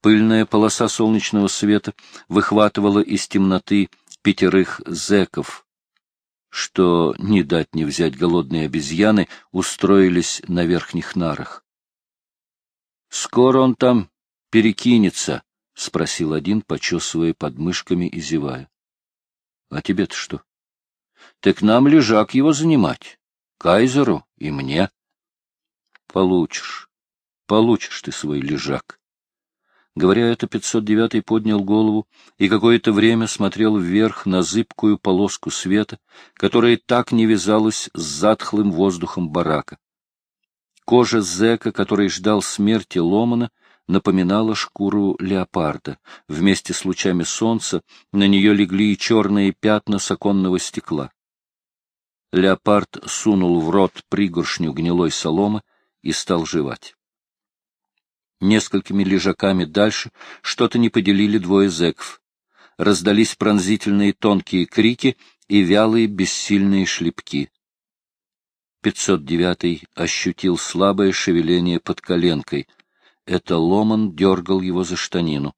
Пыльная полоса солнечного света выхватывала из темноты пятерых зеков, что, не дать не взять голодные обезьяны, устроились на верхних нарах. — Скоро он там перекинется, — спросил один, почесывая подмышками и зевая. — А тебе-то что? — Так нам лежак его занимать. Кайзеру и мне. — Получишь. Получишь ты свой лежак. Говоря это, 509-й поднял голову и какое-то время смотрел вверх на зыбкую полоску света, которая так не вязалась с затхлым воздухом барака. Кожа зэка, который ждал смерти Ломана, напоминала шкуру леопарда. Вместе с лучами солнца на нее легли и черные пятна с оконного стекла. Леопард сунул в рот пригоршню гнилой соломы и стал жевать. Несколькими лежаками дальше что-то не поделили двое зэков. Раздались пронзительные тонкие крики и вялые бессильные шлепки. 509-й ощутил слабое шевеление под коленкой. Это Ломан дергал его за штанину.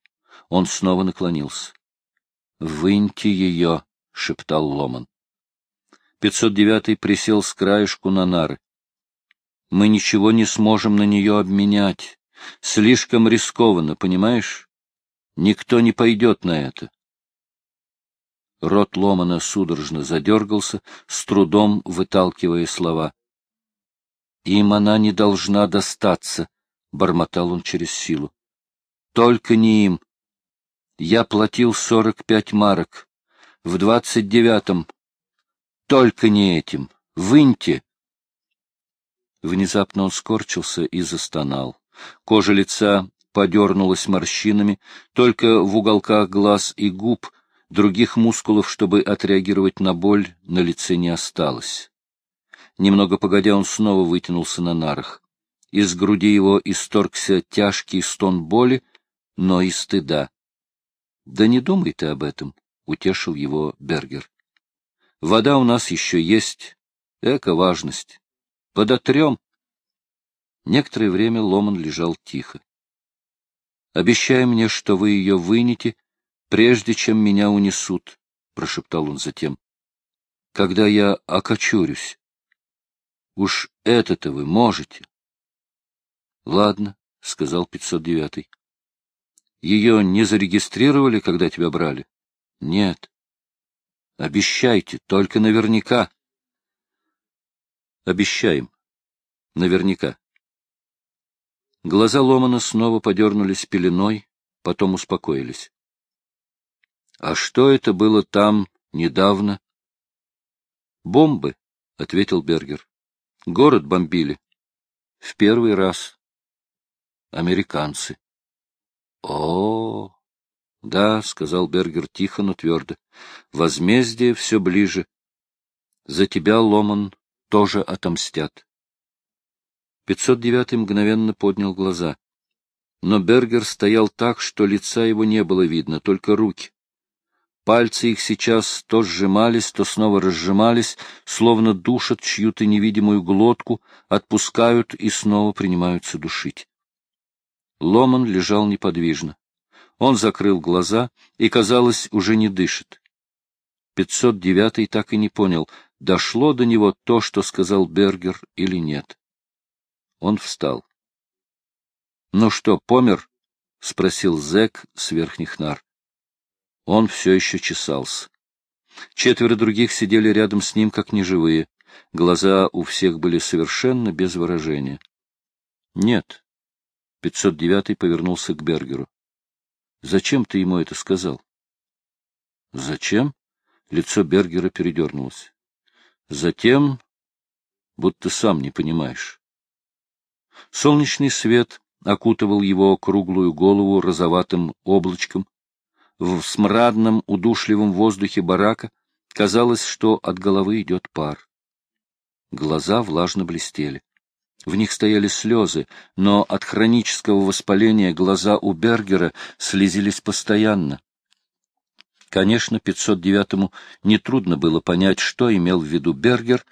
Он снова наклонился. — Выньте ее, — шептал Ломан. 509-й присел с краешку на нары. — Мы ничего не сможем на нее обменять. Слишком рискованно, понимаешь? Никто не пойдет на это. Рот Ломана судорожно задергался, с трудом выталкивая слова. — Им она не должна достаться, — бормотал он через силу. — Только не им. Я платил сорок пять марок. В двадцать девятом. Только не этим. Выньте. Внезапно он скорчился и застонал. Кожа лица подернулась морщинами, только в уголках глаз и губ других мускулов, чтобы отреагировать на боль, на лице не осталось. Немного погодя, он снова вытянулся на нарах. Из груди его исторгся тяжкий стон боли, но и стыда. — Да не думай ты об этом, — утешил его Бергер. — Вода у нас еще есть. Эко-важность. Подотрем. Некоторое время Ломан лежал тихо. — Обещай мне, что вы ее вынете, прежде чем меня унесут, — прошептал он затем. — Когда я окочурюсь. Уж это-то вы можете. — Ладно, — сказал 509-й. — Ее не зарегистрировали, когда тебя брали? — Нет. — Обещайте, только наверняка. — Обещаем. Наверняка. Глаза Ломана снова подернулись пеленой, потом успокоились. — А что это было там недавно? — Бомбы, — ответил Бергер. — Город бомбили. — В первый раз. — Американцы. — О, да, — сказал Бергер тихо, но твердо. — Возмездие все ближе. За тебя, Ломан, тоже отомстят. 509 мгновенно поднял глаза. Но Бергер стоял так, что лица его не было видно, только руки. Пальцы их сейчас то сжимались, то снова разжимались, словно душат чью-то невидимую глотку, отпускают и снова принимаются душить. Ломан лежал неподвижно. Он закрыл глаза и, казалось, уже не дышит. 509 так и не понял, дошло до него то, что сказал Бергер, или нет. Он встал. — Ну что, помер? — спросил зэк с верхних нар. Он все еще чесался. Четверо других сидели рядом с ним, как неживые. Глаза у всех были совершенно без выражения. — Нет. 509-й повернулся к Бергеру. — Зачем ты ему это сказал? — Зачем? Лицо Бергера передернулось. — Затем, будто сам не понимаешь. Солнечный свет окутывал его круглую голову розоватым облачком. В смрадном, удушливом воздухе барака казалось, что от головы идет пар. Глаза влажно блестели. В них стояли слезы, но от хронического воспаления глаза у Бергера слезились постоянно. Конечно, 509-му нетрудно было понять, что имел в виду Бергер,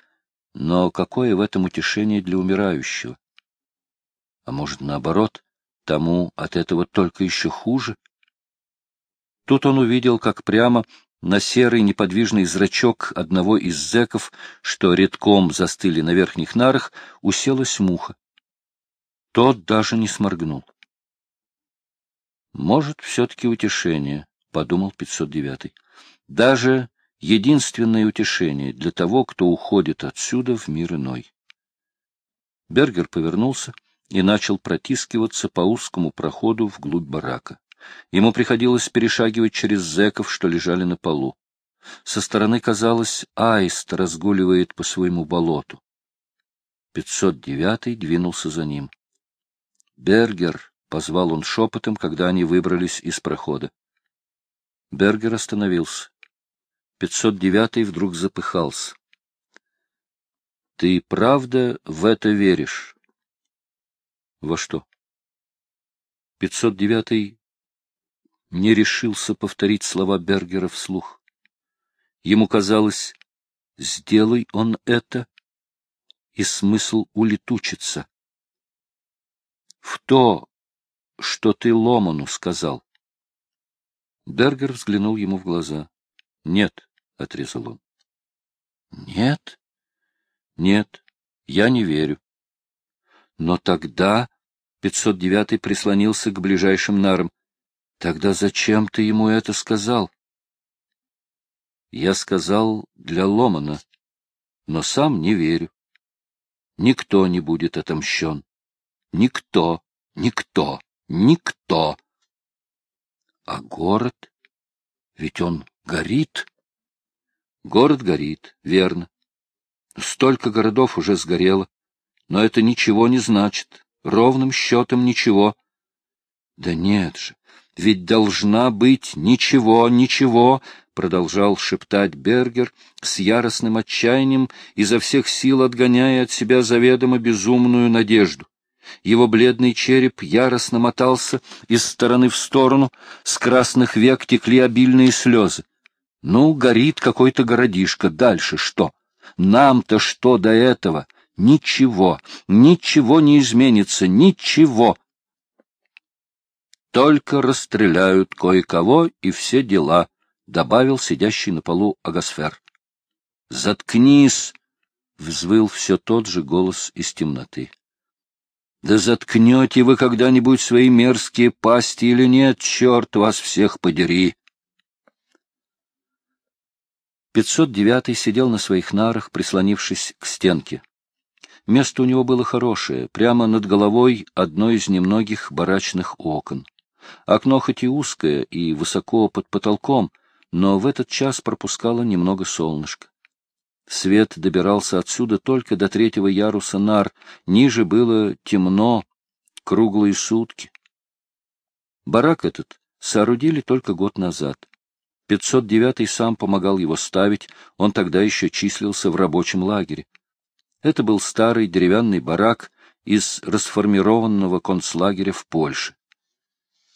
но какое в этом утешение для умирающего? А может, наоборот, тому от этого только еще хуже. Тут он увидел, как прямо на серый неподвижный зрачок одного из зэков, что редком застыли на верхних нарах, уселась муха. Тот даже не сморгнул. «Может, все-таки утешение», — подумал 509-й. «Даже единственное утешение для того, кто уходит отсюда в мир иной». Бергер повернулся и начал протискиваться по узкому проходу вглубь барака. Ему приходилось перешагивать через зэков, что лежали на полу. Со стороны казалось, аист разгуливает по своему болоту. 509-й двинулся за ним. «Бергер!» — позвал он шепотом, когда они выбрались из прохода. Бергер остановился. 509-й вдруг запыхался. «Ты правда в это веришь?» «Во что?» 509-й не решился повторить слова Бергера вслух. Ему казалось, сделай он это, и смысл улетучится. В то, что ты Ломану сказал. Бергер взглянул ему в глаза. — Нет, — отрезал он. — Нет? — Нет, я не верю. Но тогда 509-й прислонился к ближайшим нарам. Тогда зачем ты ему это сказал? Я сказал для Ломана, но сам не верю. Никто не будет отомщен. Никто, никто, никто. А город? Ведь он горит. Город горит, верно. Столько городов уже сгорело. Но это ничего не значит. Ровным счетом ничего. Да нет же, ведь должна быть ничего, ничего, продолжал шептать Бергер с яростным отчаянием, изо всех сил отгоняя от себя заведомо безумную надежду. Его бледный череп яростно мотался из стороны в сторону, с красных век текли обильные слезы. Ну, горит какой-то городишко, дальше что? Нам-то что до этого? Ничего, ничего не изменится, ничего. Только расстреляют кое-кого и все дела, — добавил сидящий на полу Агасфер. — Заткнись! — взвыл все тот же голос из темноты. — Да заткнете вы когда-нибудь свои мерзкие пасти или нет, черт вас всех подери! 509 сидел на своих нарах, прислонившись к стенке. Место у него было хорошее, прямо над головой одно из немногих барачных окон. Окно хоть и узкое и высоко под потолком, но в этот час пропускало немного солнышка. Свет добирался отсюда только до третьего яруса нар, ниже было темно, круглые сутки. Барак этот соорудили только год назад. 509-й сам помогал его ставить, он тогда еще числился в рабочем лагере. Это был старый деревянный барак из расформированного концлагеря в Польше.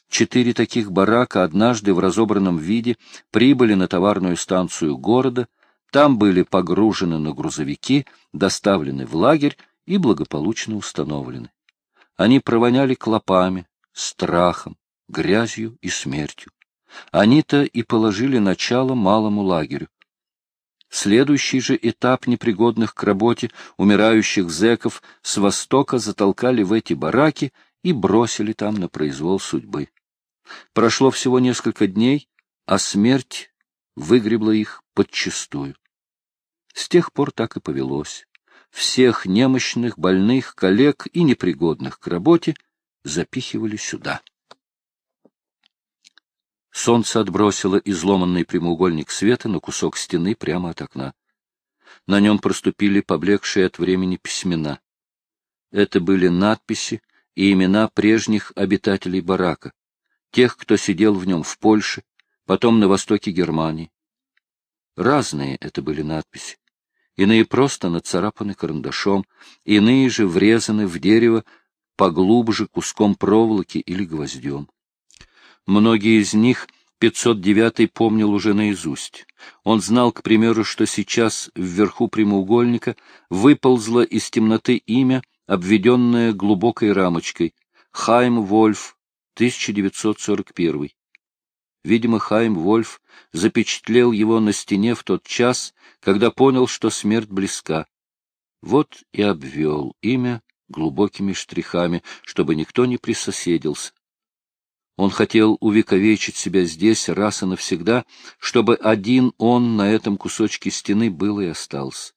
Четыре таких барака однажды в разобранном виде прибыли на товарную станцию города, там были погружены на грузовики, доставлены в лагерь и благополучно установлены. Они провоняли клопами, страхом, грязью и смертью. Они-то и положили начало малому лагерю. Следующий же этап непригодных к работе умирающих зэков с востока затолкали в эти бараки и бросили там на произвол судьбы. Прошло всего несколько дней, а смерть выгребла их подчистую. С тех пор так и повелось. Всех немощных, больных, коллег и непригодных к работе запихивали сюда. Солнце отбросило изломанный прямоугольник света на кусок стены прямо от окна. На нем проступили поблекшие от времени письмена. Это были надписи и имена прежних обитателей барака, тех, кто сидел в нем в Польше, потом на востоке Германии. Разные это были надписи. Иные просто нацарапаны карандашом, иные же врезаны в дерево поглубже куском проволоки или гвоздем. Многие из них 509-й помнил уже наизусть. Он знал, к примеру, что сейчас вверху прямоугольника выползло из темноты имя, обведенное глубокой рамочкой, Хайм Вольф, 1941. Видимо, Хайм Вольф запечатлел его на стене в тот час, когда понял, что смерть близка. Вот и обвел имя глубокими штрихами, чтобы никто не присоседился. Он хотел увековечить себя здесь раз и навсегда, чтобы один он на этом кусочке стены был и остался.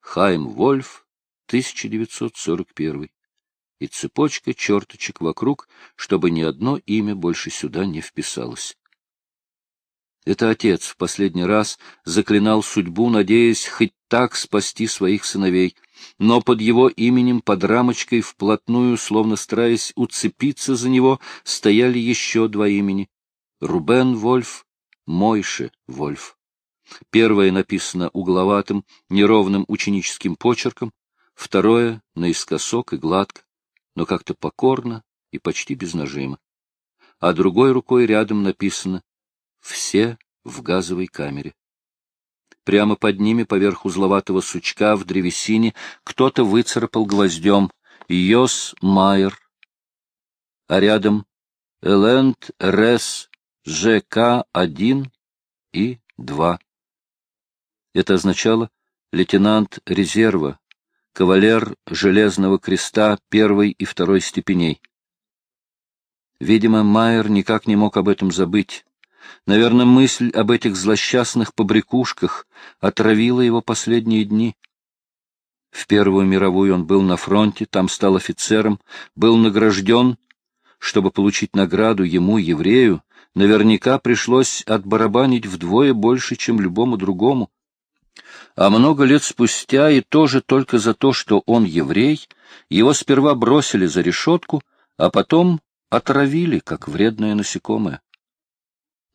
Хайм Вольф, 1941. И цепочка черточек вокруг, чтобы ни одно имя больше сюда не вписалось. Это отец в последний раз заклинал судьбу, надеясь хоть так спасти своих сыновей, но под его именем, под рамочкой, вплотную, словно стараясь уцепиться за него, стояли еще два имени — Рубен Вольф, Мойше Вольф. Первое написано угловатым, неровным ученическим почерком, второе — наискосок и гладко, но как-то покорно и почти без нажима. А другой рукой рядом написано все в газовой камере. Прямо под ними, поверх узловатого сучка в древесине, кто-то выцарапал гвоздем «Йос Майер», а рядом «Элент Рес ЖК-1 и 2». Это означало лейтенант резерва, кавалер Железного Креста первой и второй степеней. Видимо, Майер никак не мог об этом забыть. Наверное, мысль об этих злосчастных побрякушках отравила его последние дни. В Первую мировую он был на фронте, там стал офицером, был награжден. Чтобы получить награду ему, еврею, наверняка пришлось отбарабанить вдвое больше, чем любому другому. А много лет спустя, и тоже только за то, что он еврей, его сперва бросили за решетку, а потом отравили, как вредное насекомое.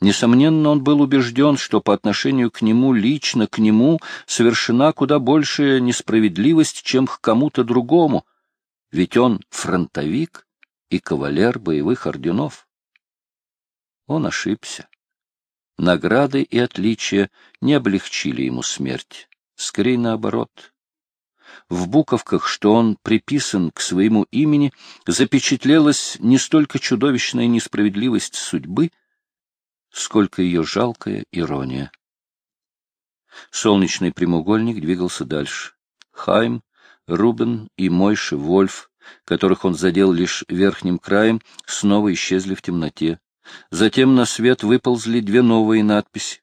Несомненно, он был убежден, что по отношению к нему, лично к нему, совершена куда большая несправедливость, чем к кому-то другому, ведь он фронтовик и кавалер боевых орденов. Он ошибся. Награды и отличия не облегчили ему смерть, скорее наоборот. В буковках, что он приписан к своему имени, запечатлелась не столько чудовищная несправедливость судьбы, сколько ее жалкая ирония. Солнечный прямоугольник двигался дальше. Хайм, Рубен и Мойше Вольф, которых он задел лишь верхним краем, снова исчезли в темноте. Затем на свет выползли две новые надписи.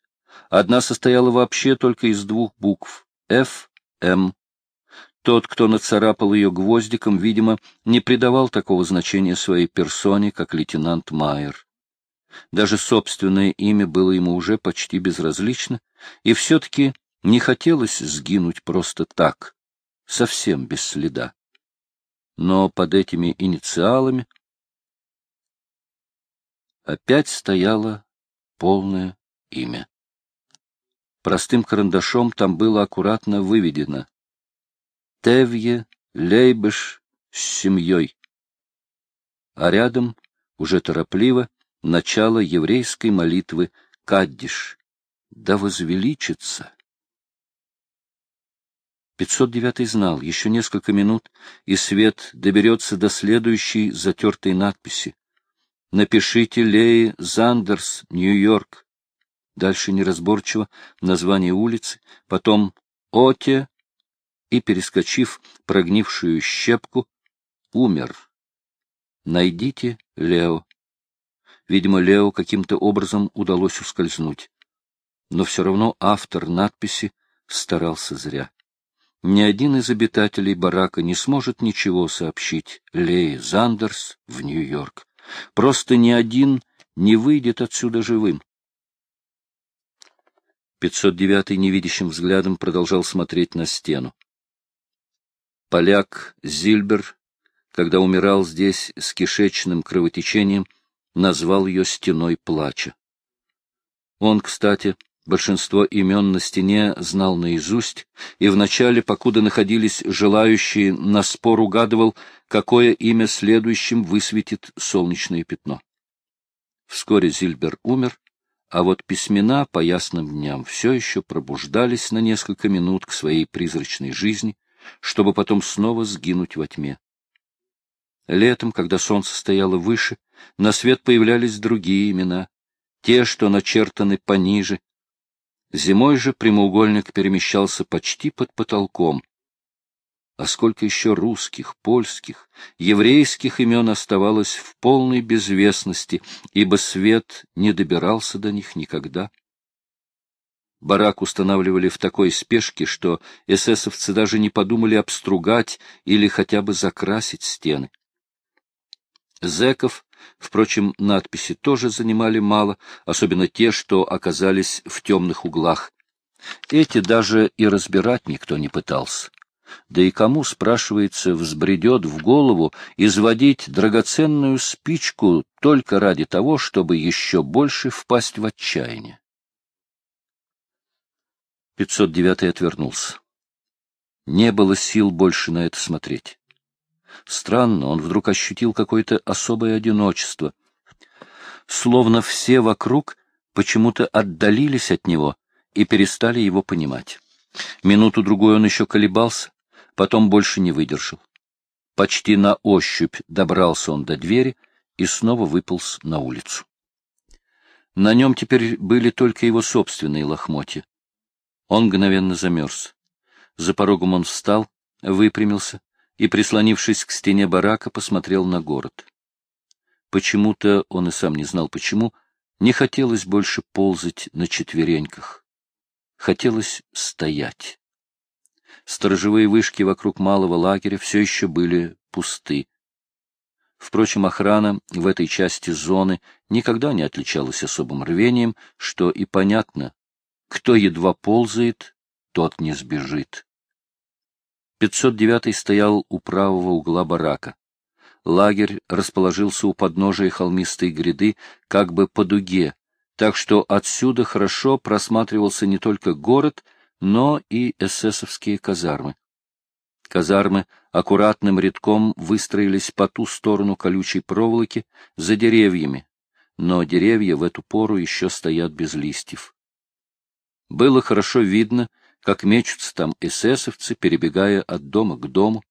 Одна состояла вообще только из двух букв — Ф, М. Тот, кто нацарапал ее гвоздиком, видимо, не придавал такого значения своей персоне, как лейтенант Майер. Даже собственное имя было ему уже почти безразлично, и все-таки не хотелось сгинуть просто так, совсем без следа. Но под этими инициалами опять стояло полное имя. Простым карандашом там было аккуратно выведено «Тевье Лейбыш с семьей», а рядом, уже торопливо, начало еврейской молитвы «Каддиш» — «Да возвеличится». 509 знал, еще несколько минут, и свет доберется до следующей затертой надписи. «Напишите Леи Зандерс, Нью-Йорк». Дальше неразборчиво название улицы, потом «Оте» и, перескочив прогнившую щепку, «Умер». Найдите Лео. Видимо, Лео каким-то образом удалось ускользнуть. Но все равно автор надписи старался зря. Ни один из обитателей барака не сможет ничего сообщить Лее Зандерс в Нью-Йорк. Просто ни один не выйдет отсюда живым. 509 невидящим взглядом продолжал смотреть на стену. Поляк Зильбер, когда умирал здесь с кишечным кровотечением, назвал ее «стеной плача». Он, кстати, большинство имен на стене знал наизусть, и вначале, покуда находились желающие, на спор угадывал, какое имя следующим высветит солнечное пятно. Вскоре Зильбер умер, а вот письмена по ясным дням все еще пробуждались на несколько минут к своей призрачной жизни, чтобы потом снова сгинуть во тьме. Летом, когда солнце стояло выше, на свет появлялись другие имена, те, что начертаны пониже. Зимой же прямоугольник перемещался почти под потолком. А сколько еще русских, польских, еврейских имен оставалось в полной безвестности, ибо свет не добирался до них никогда. Барак устанавливали в такой спешке, что эсэсовцы даже не подумали обстругать или хотя бы закрасить стены. Зеков, впрочем, надписи тоже занимали мало, особенно те, что оказались в темных углах. Эти даже и разбирать никто не пытался. Да и кому, спрашивается, взбредет в голову изводить драгоценную спичку только ради того, чтобы еще больше впасть в отчаяние? 509 отвернулся. Не было сил больше на это смотреть. Странно, он вдруг ощутил какое-то особое одиночество. Словно все вокруг почему-то отдалились от него и перестали его понимать. Минуту-другую он еще колебался, потом больше не выдержал. Почти на ощупь добрался он до двери и снова выполз на улицу. На нем теперь были только его собственные лохмотья. Он мгновенно замерз. За порогом он встал, выпрямился, и, прислонившись к стене барака, посмотрел на город. Почему-то, он и сам не знал почему, не хотелось больше ползать на четвереньках. Хотелось стоять. Сторожевые вышки вокруг малого лагеря все еще были пусты. Впрочем, охрана в этой части зоны никогда не отличалась особым рвением, что и понятно. Кто едва ползает, тот не сбежит. 509 стоял у правого угла барака. Лагерь расположился у подножия холмистой гряды, как бы по дуге, так что отсюда хорошо просматривался не только город, но и эсэсовские казармы. Казармы аккуратным рядком выстроились по ту сторону колючей проволоки, за деревьями, но деревья в эту пору еще стоят без листьев. Было хорошо видно, как мечутся там эсэсовцы, перебегая от дома к дому.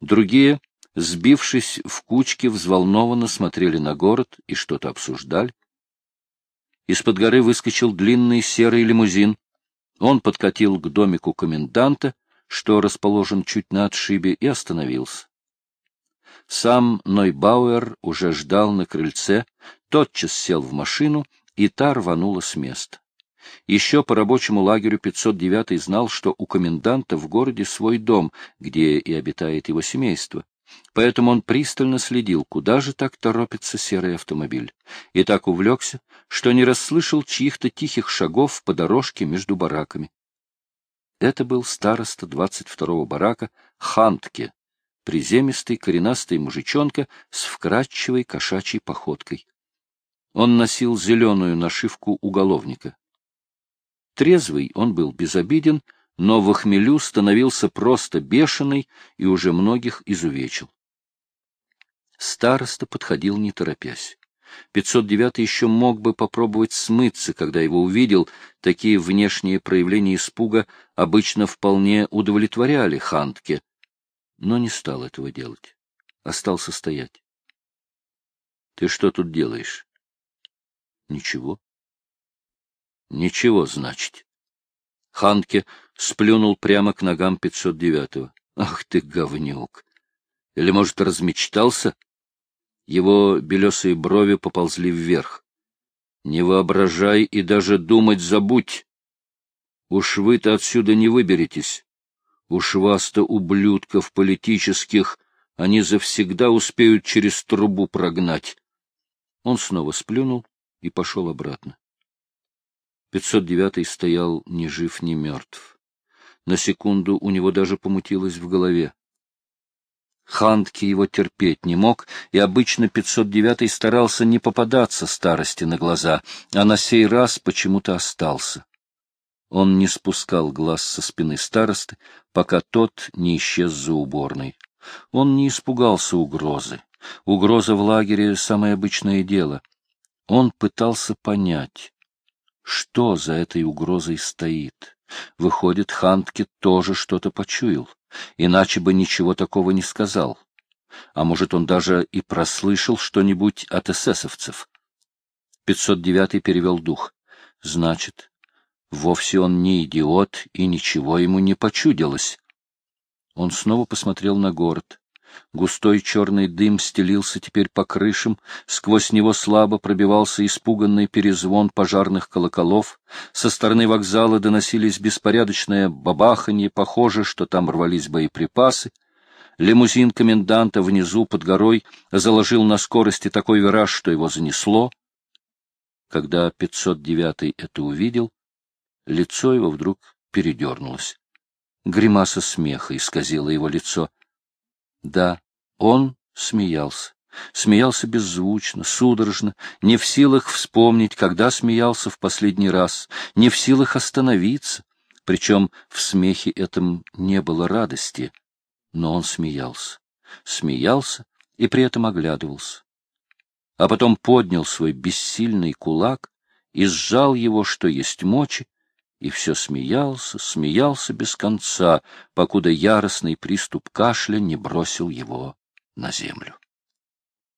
Другие, сбившись в кучки, взволнованно смотрели на город и что-то обсуждали. Из-под горы выскочил длинный серый лимузин. Он подкатил к домику коменданта, что расположен чуть на отшибе, и остановился. Сам Нойбауэр уже ждал на крыльце, тотчас сел в машину, и та рванула с места. Еще по рабочему лагерю 509 знал, что у коменданта в городе свой дом, где и обитает его семейство. Поэтому он пристально следил, куда же так торопится серый автомобиль, и так увлекся, что не расслышал чьих-то тихих шагов по дорожке между бараками. Это был староста 22-го барака Хантке, приземистый коренастый мужичонка с вкрадчивой кошачьей походкой. Он носил зеленую нашивку уголовника. Трезвый он был безобиден, но в хмелю становился просто бешеный и уже многих изувечил. Староста подходил не торопясь. 509 еще мог бы попробовать смыться, когда его увидел. Такие внешние проявления испуга обычно вполне удовлетворяли Хантке, но не стал этого делать. Остался стоять. — Ты что тут делаешь? — Ничего. Ничего, значит. Ханке сплюнул прямо к ногам 509-го. Ах ты, говнюк! Или, может, размечтался? Его белесые брови поползли вверх. Не воображай и даже думать забудь. Уж вы-то отсюда не выберетесь. Уж вас-то, ублюдков политических, они завсегда успеют через трубу прогнать. Он снова сплюнул и пошел обратно. 509 стоял ни жив, ни мертв. На секунду у него даже помутилось в голове. Хантки его терпеть не мог, и обычно 509 старался не попадаться старости на глаза, а на сей раз почему-то остался. Он не спускал глаз со спины старосты, пока тот не исчез за уборной. Он не испугался угрозы. Угроза в лагере — самое обычное дело. Он пытался понять, что за этой угрозой стоит? Выходит, Хантке тоже что-то почуял, иначе бы ничего такого не сказал. а может, он даже и прослышал что-нибудь от эсэсовцев. 509 перевел дух. Значит, вовсе он не идиот, и ничего ему не почудилось. Он снова посмотрел на город. Густой черный дым стелился теперь по крышам, сквозь него слабо пробивался испуганный перезвон пожарных колоколов, со стороны вокзала доносились беспорядочное бабаханье, похоже, что там рвались боеприпасы. Лимузин коменданта внизу под горой заложил на скорости такой вираж, что его занесло. Когда 509-й это увидел, лицо его вдруг передернулось. Гримаса смеха исказила его лицо. Да, он смеялся. Смеялся беззвучно, судорожно, не в силах вспомнить, когда смеялся в последний раз, не в силах остановиться. Причем в смехе этом не было радости, но он смеялся. Смеялся и при этом оглядывался. А потом поднял свой бессильный кулак и сжал его, что есть мочи, и все смеялся, смеялся без конца, покуда яростный приступ кашля не бросил его на землю.